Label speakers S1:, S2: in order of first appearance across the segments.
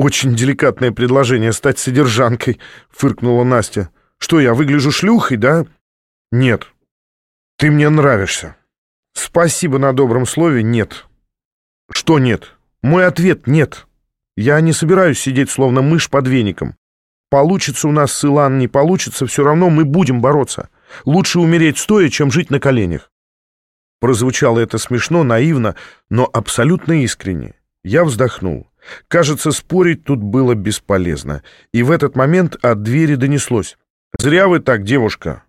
S1: «Очень деликатное предложение стать содержанкой», — фыркнула Настя. «Что, я выгляжу шлюхой, да?» «Нет. Ты мне нравишься». «Спасибо на добром слове, нет». «Что нет?» «Мой ответ — нет. Я не собираюсь сидеть словно мышь под веником. Получится у нас с Илан, не получится, все равно мы будем бороться. Лучше умереть стоя, чем жить на коленях». Прозвучало это смешно, наивно, но абсолютно искренне. Я вздохнул. Кажется, спорить тут было бесполезно. И в этот момент от двери донеслось. «Зря вы так, девушка!»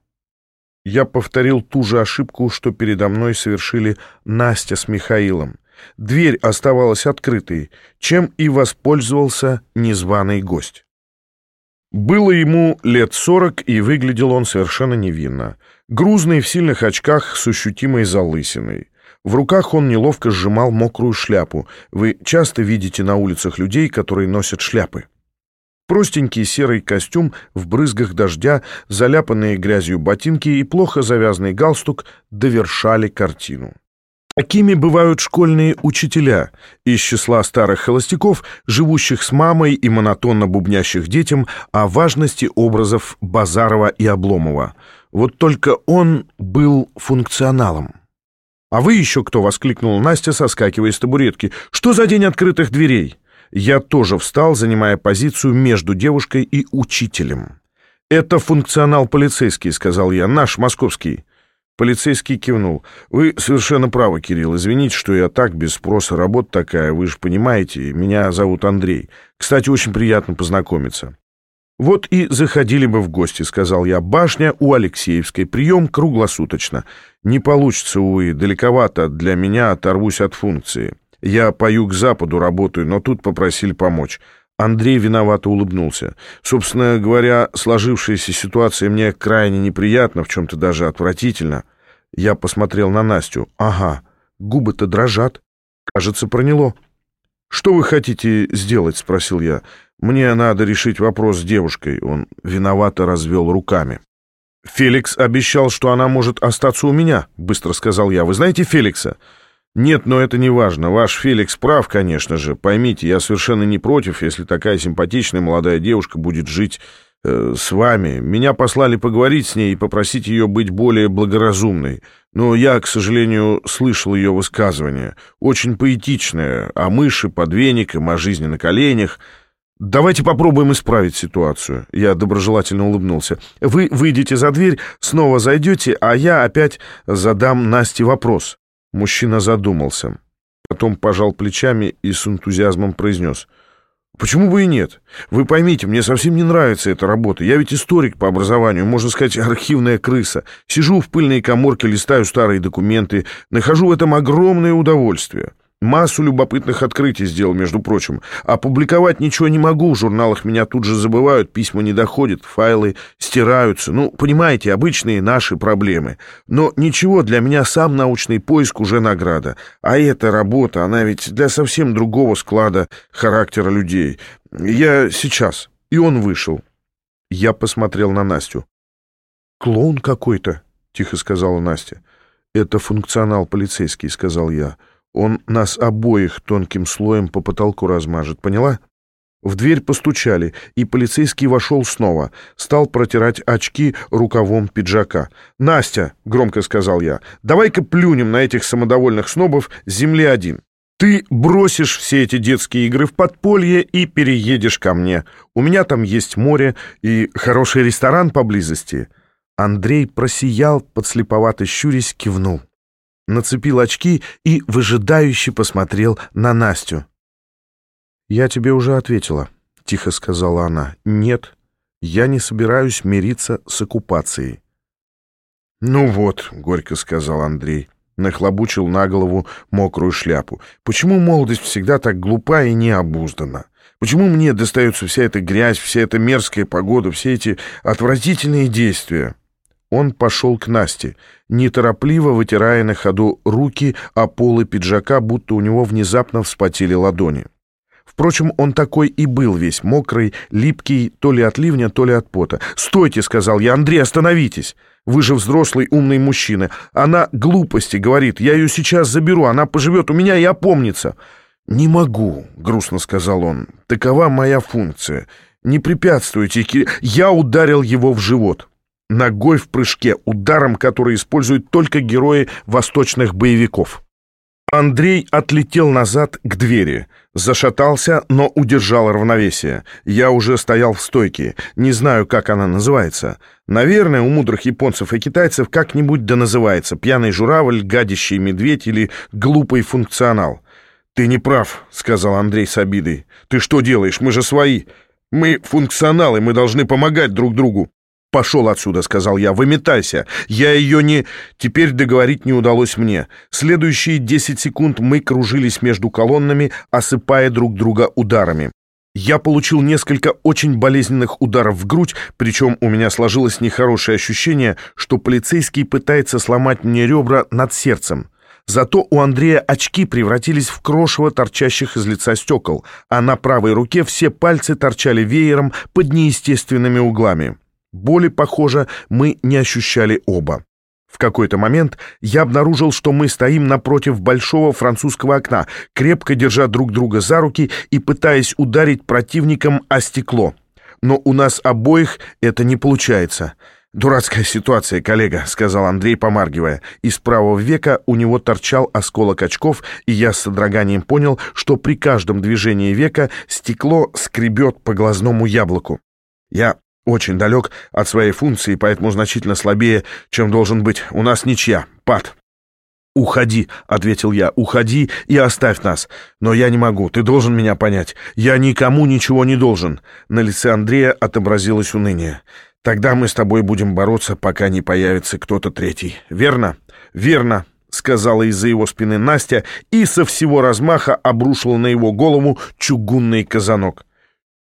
S1: Я повторил ту же ошибку, что передо мной совершили Настя с Михаилом. Дверь оставалась открытой, чем и воспользовался незваный гость. Было ему лет сорок, и выглядел он совершенно невинно. Грузный в сильных очках с ощутимой залысиной. В руках он неловко сжимал мокрую шляпу. Вы часто видите на улицах людей, которые носят шляпы. Простенький серый костюм в брызгах дождя, заляпанные грязью ботинки и плохо завязанный галстук довершали картину. Такими бывают школьные учителя из числа старых холостяков, живущих с мамой и монотонно бубнящих детям о важности образов Базарова и Обломова. Вот только он был функционалом. «А вы еще кто?» — воскликнула Настя, соскакивая с табуретки. «Что за день открытых дверей?» Я тоже встал, занимая позицию между девушкой и учителем. «Это функционал полицейский», — сказал я, — «наш, московский». Полицейский кивнул. «Вы совершенно правы, Кирилл. Извините, что я так, без спроса. Работа такая, вы же понимаете. Меня зовут Андрей. Кстати, очень приятно познакомиться». «Вот и заходили бы в гости», — сказал я. «Башня у Алексеевской. Прием круглосуточно. Не получится, увы, далековато для меня, оторвусь от функции. Я по юг-западу работаю, но тут попросили помочь». Андрей виновато улыбнулся. «Собственно говоря, сложившаяся ситуация мне крайне неприятна, в чем-то даже отвратительно». Я посмотрел на Настю. «Ага, губы-то дрожат. Кажется, проняло». «Что вы хотите сделать?» — спросил я. «Мне надо решить вопрос с девушкой». Он виновато развел руками. «Феликс обещал, что она может остаться у меня», — быстро сказал я. «Вы знаете Феликса?» «Нет, но это не важно. Ваш Феликс прав, конечно же. Поймите, я совершенно не против, если такая симпатичная молодая девушка будет жить э, с вами. Меня послали поговорить с ней и попросить ее быть более благоразумной. Но я, к сожалению, слышал ее высказывание. Очень поэтичное. О мыши под веником, о жизни на коленях». «Давайте попробуем исправить ситуацию». Я доброжелательно улыбнулся. «Вы выйдете за дверь, снова зайдете, а я опять задам Насте вопрос». Мужчина задумался. Потом пожал плечами и с энтузиазмом произнес. «Почему бы и нет? Вы поймите, мне совсем не нравится эта работа. Я ведь историк по образованию, можно сказать, архивная крыса. Сижу в пыльной коморке, листаю старые документы, нахожу в этом огромное удовольствие». Массу любопытных открытий сделал, между прочим. Опубликовать ничего не могу, в журналах меня тут же забывают, письма не доходят, файлы стираются. Ну, понимаете, обычные наши проблемы. Но ничего, для меня сам научный поиск уже награда. А эта работа, она ведь для совсем другого склада характера людей. Я сейчас. И он вышел. Я посмотрел на Настю. «Клоун какой-то», — тихо сказала Настя. «Это функционал полицейский», — сказал я. Он нас обоих тонким слоем по потолку размажет, поняла? В дверь постучали, и полицейский вошел снова, стал протирать очки рукавом пиджака. «Настя», — громко сказал я, — «давай-ка плюнем на этих самодовольных снобов земли один. Ты бросишь все эти детские игры в подполье и переедешь ко мне. У меня там есть море и хороший ресторан поблизости». Андрей просиял, подслеповато щурясь, кивнул нацепил очки и выжидающе посмотрел на Настю. «Я тебе уже ответила», — тихо сказала она. «Нет, я не собираюсь мириться с оккупацией». «Ну вот», — горько сказал Андрей, нахлобучил на голову мокрую шляпу. «Почему молодость всегда так глупа и необуздана? Почему мне достается вся эта грязь, вся эта мерзкая погода, все эти отвратительные действия?» Он пошел к Насте, неторопливо вытирая на ходу руки о полы пиджака, будто у него внезапно вспотели ладони. Впрочем, он такой и был весь мокрый, липкий, то ли от ливня, то ли от пота. «Стойте!» — сказал я. «Андрей, остановитесь! Вы же взрослый умный мужчина. Она глупости говорит. Я ее сейчас заберу. Она поживет у меня и опомнится». «Не могу», — грустно сказал он. «Такова моя функция. Не препятствуйте, Кир...» Я ударил его в живот. Ногой в прыжке, ударом, который используют только герои восточных боевиков. Андрей отлетел назад к двери. Зашатался, но удержал равновесие. Я уже стоял в стойке. Не знаю, как она называется. Наверное, у мудрых японцев и китайцев как-нибудь да называется. Пьяный журавль, гадящий медведь или глупый функционал. «Ты не прав», — сказал Андрей с обидой. «Ты что делаешь? Мы же свои. Мы функционалы, мы должны помогать друг другу». «Пошел отсюда», — сказал я, — «выметайся. Я ее не...» Теперь договорить не удалось мне. Следующие десять секунд мы кружились между колоннами, осыпая друг друга ударами. Я получил несколько очень болезненных ударов в грудь, причем у меня сложилось нехорошее ощущение, что полицейский пытается сломать мне ребра над сердцем. Зато у Андрея очки превратились в крошево торчащих из лица стекол, а на правой руке все пальцы торчали веером под неестественными углами. Боли, похоже, мы не ощущали оба. В какой-то момент я обнаружил, что мы стоим напротив большого французского окна, крепко держа друг друга за руки и пытаясь ударить противником о стекло. Но у нас обоих это не получается. «Дурацкая ситуация, коллега», — сказал Андрей, помаргивая. Из правого века у него торчал осколок очков, и я с содроганием понял, что при каждом движении века стекло скребет по глазному яблоку. Я очень далек от своей функции, поэтому значительно слабее, чем должен быть. У нас ничья. Пад. «Уходи», — ответил я, — «уходи и оставь нас. Но я не могу, ты должен меня понять. Я никому ничего не должен». На лице Андрея отобразилось уныние. «Тогда мы с тобой будем бороться, пока не появится кто-то третий. Верно?» «Верно», — сказала из-за его спины Настя и со всего размаха обрушила на его голову чугунный казанок.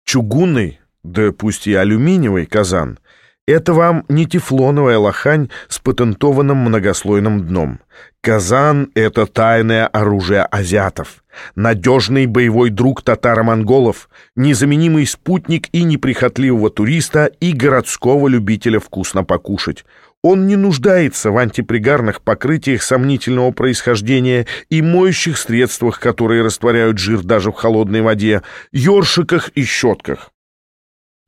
S1: «Чугунный?» Да пусть и алюминиевый казан, это вам не тефлоновая лохань с патентованным многослойным дном. Казан — это тайное оружие азиатов, надежный боевой друг татаро-монголов, незаменимый спутник и неприхотливого туриста, и городского любителя вкусно покушать. Он не нуждается в антипригарных покрытиях сомнительного происхождения и моющих средствах, которые растворяют жир даже в холодной воде, ёршиках и щетках.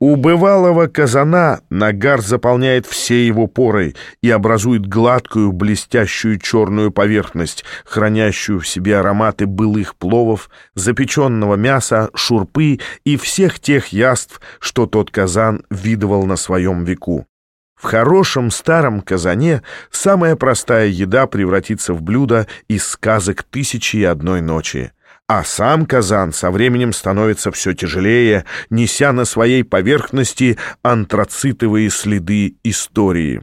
S1: У бывалого казана нагар заполняет все его поры и образует гладкую, блестящую черную поверхность, хранящую в себе ароматы былых пловов, запеченного мяса, шурпы и всех тех яств, что тот казан видывал на своем веку. В хорошем старом казане самая простая еда превратится в блюдо из сказок «Тысячи и одной ночи». А сам казан со временем становится все тяжелее, неся на своей поверхности антрацитовые следы истории.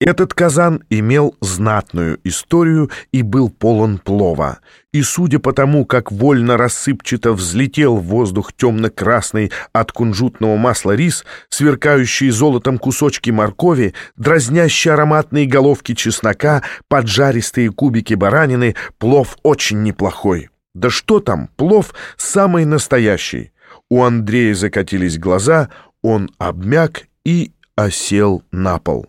S1: Этот казан имел знатную историю и был полон плова. И судя по тому, как вольно рассыпчато взлетел в воздух темно-красный от кунжутного масла рис, сверкающие золотом кусочки моркови, дразнящие ароматные головки чеснока, поджаристые кубики баранины, плов очень неплохой. Да что там, плов самый настоящий. У Андрея закатились глаза, он обмяк и осел на пол.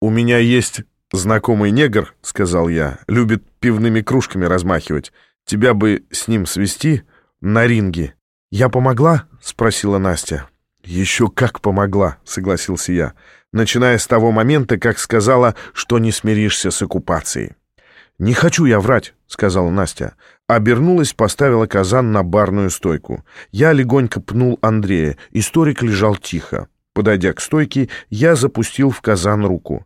S1: «У меня есть знакомый негр», — сказал я, — «любит пивными кружками размахивать. Тебя бы с ним свести на ринге». «Я помогла?» — спросила Настя. «Еще как помогла», — согласился я, начиная с того момента, как сказала, что не смиришься с оккупацией. «Не хочу я врать», — сказала Настя. Обернулась, поставила казан на барную стойку. Я легонько пнул Андрея. Историк лежал тихо. Подойдя к стойке, я запустил в казан руку.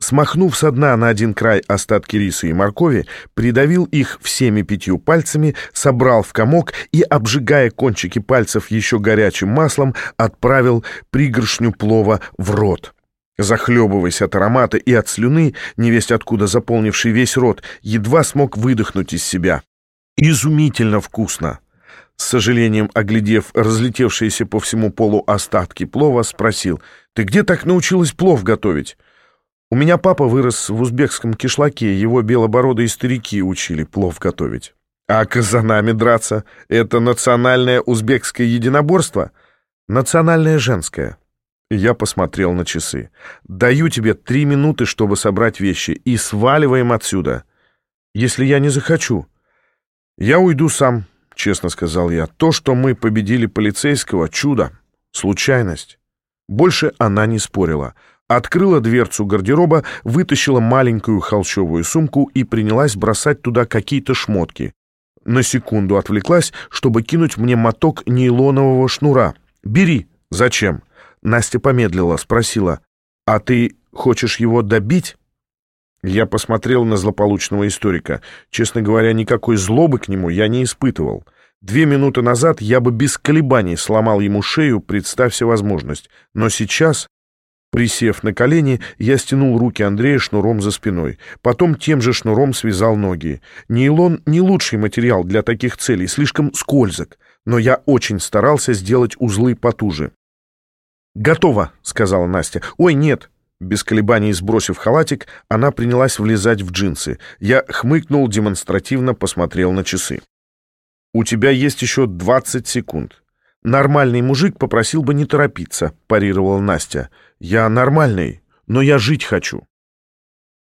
S1: Смахнув со дна на один край остатки риса и моркови, придавил их всеми пятью пальцами, собрал в комок и, обжигая кончики пальцев еще горячим маслом, отправил пригоршню плова в рот. Захлебываясь от аромата и от слюны, невесть откуда заполнивший весь рот, едва смог выдохнуть из себя. Изумительно вкусно! С сожалением, оглядев разлетевшиеся по всему полу остатки плова, спросил, «Ты где так научилась плов готовить?» «У меня папа вырос в узбекском кишлаке, его белобородые старики учили плов готовить». «А казанами драться — это национальное узбекское единоборство?» «Национальное женское». Я посмотрел на часы. «Даю тебе три минуты, чтобы собрать вещи, и сваливаем отсюда. Если я не захочу». «Я уйду сам», — честно сказал я. «То, что мы победили полицейского, чудо, случайность». Больше она не спорила. Открыла дверцу гардероба, вытащила маленькую холщовую сумку и принялась бросать туда какие-то шмотки. На секунду отвлеклась, чтобы кинуть мне моток нейлонового шнура. «Бери». «Зачем?» Настя помедлила, спросила. «А ты хочешь его добить?» Я посмотрел на злополучного историка. Честно говоря, никакой злобы к нему я не испытывал. Две минуты назад я бы без колебаний сломал ему шею, представься возможность. Но сейчас, присев на колени, я стянул руки Андрея шнуром за спиной. Потом тем же шнуром связал ноги. Нейлон — не лучший материал для таких целей, слишком скользок. Но я очень старался сделать узлы потуже. «Готово», — сказала Настя. «Ой, нет». Без колебаний сбросив халатик, она принялась влезать в джинсы. Я хмыкнул, демонстративно посмотрел на часы. «У тебя есть еще двадцать секунд». «Нормальный мужик попросил бы не торопиться», — парировала Настя. «Я нормальный, но я жить хочу».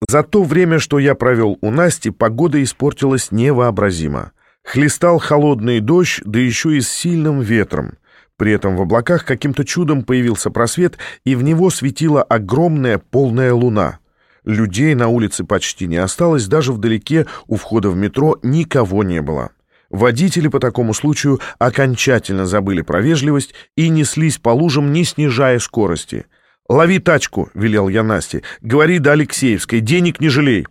S1: За то время, что я провел у Насти, погода испортилась невообразимо. Хлестал холодный дождь, да еще и с сильным ветром. При этом в облаках каким-то чудом появился просвет, и в него светила огромная полная луна. Людей на улице почти не осталось, даже вдалеке у входа в метро никого не было. Водители по такому случаю окончательно забыли про вежливость и неслись по лужам, не снижая скорости. «Лови тачку», — велел я Насте. «Говори до Алексеевской, денег не жалей».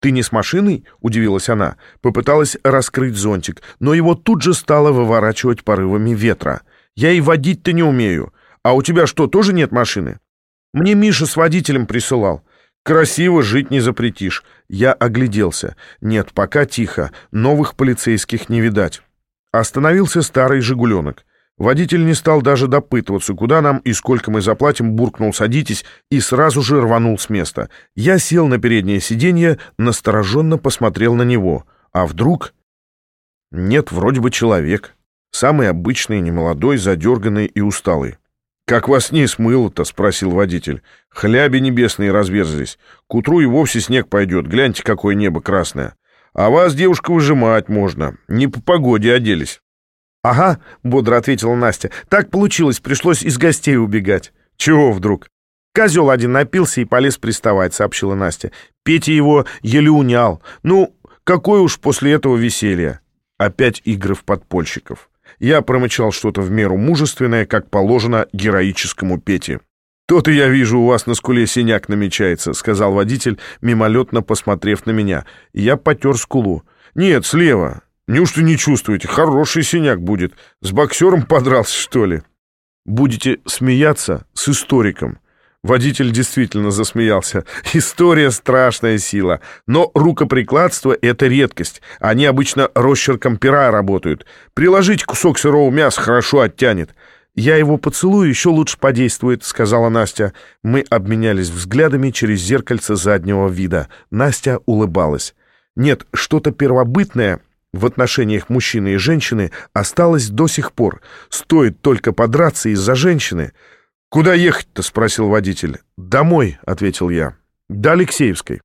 S1: «Ты не с машиной?» — удивилась она. Попыталась раскрыть зонтик, но его тут же стало выворачивать порывами ветра. Я и водить-то не умею. А у тебя что, тоже нет машины? Мне Миша с водителем присылал. Красиво жить не запретишь. Я огляделся. Нет, пока тихо. Новых полицейских не видать. Остановился старый «Жигуленок». Водитель не стал даже допытываться, куда нам и сколько мы заплатим, буркнул «садитесь» и сразу же рванул с места. Я сел на переднее сиденье, настороженно посмотрел на него. А вдруг... Нет, вроде бы человек. Самый обычный, немолодой, задерганный и усталый. «Как вас не смыло-то?» — спросил водитель. «Хляби небесные разверзлись. К утру и вовсе снег пойдет. Гляньте, какое небо красное. А вас, девушка, выжимать можно. Не по погоде оделись».
S2: «Ага», — бодро ответила Настя. «Так получилось, пришлось из гостей убегать».
S1: «Чего вдруг?»
S2: «Козел один напился и полез приставать», — сообщила Настя. «Петя его еле унял. Ну, какое уж после этого веселье».
S1: Опять игры в подпольщиков. Я промычал что-то в меру мужественное, как положено героическому Пете. «То-то я вижу, у вас на скуле синяк намечается», — сказал водитель, мимолетно посмотрев на меня. Я потер скулу. «Нет, слева. Неужто не чувствуете? Хороший синяк будет. С боксером подрался, что ли?» «Будете смеяться с историком», Водитель действительно засмеялся. История — страшная сила. Но рукоприкладство — это редкость. Они обычно росчерком пера работают. Приложить кусок сырого мяса хорошо оттянет. «Я его поцелую, еще лучше подействует», — сказала Настя. Мы обменялись взглядами через зеркальце заднего вида. Настя улыбалась. Нет, что-то первобытное в отношениях мужчины и женщины осталось до сих пор. Стоит только подраться из-за женщины — «Куда ехать-то?» — спросил водитель. «Домой», — ответил я. «До Алексеевской».